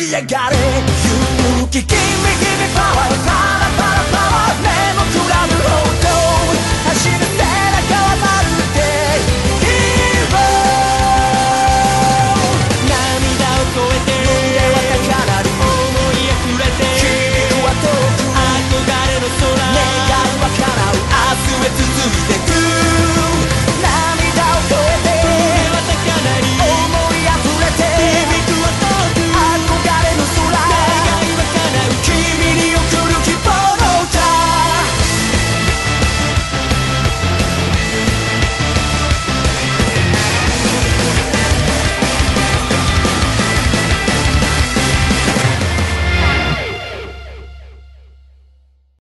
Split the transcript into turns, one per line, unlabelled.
ち上がれ勇気 Give me give me power パラパラパワー目もくらむほど